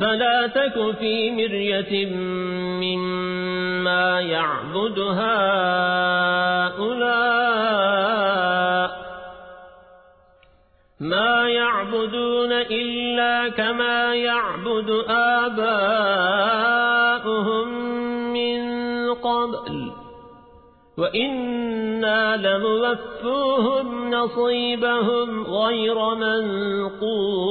فلا تك في مرية مما يعبد هؤلاء ما يعبدون إلا كما يعبد آباؤهم من قبل وإنا لموفوهم نصيبهم غير منقوص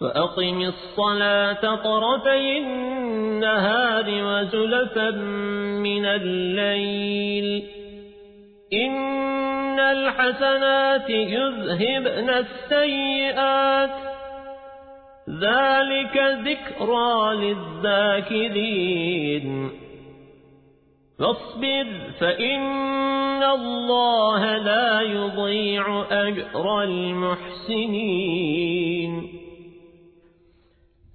فأقم الصلاة طرفي النهار وزلفا من الليل. إن الحسنات يذهبن السيئات. ذلك ذكرى للذاكرين. فاصبر فإن الله لا يضيع أجر المحسنين.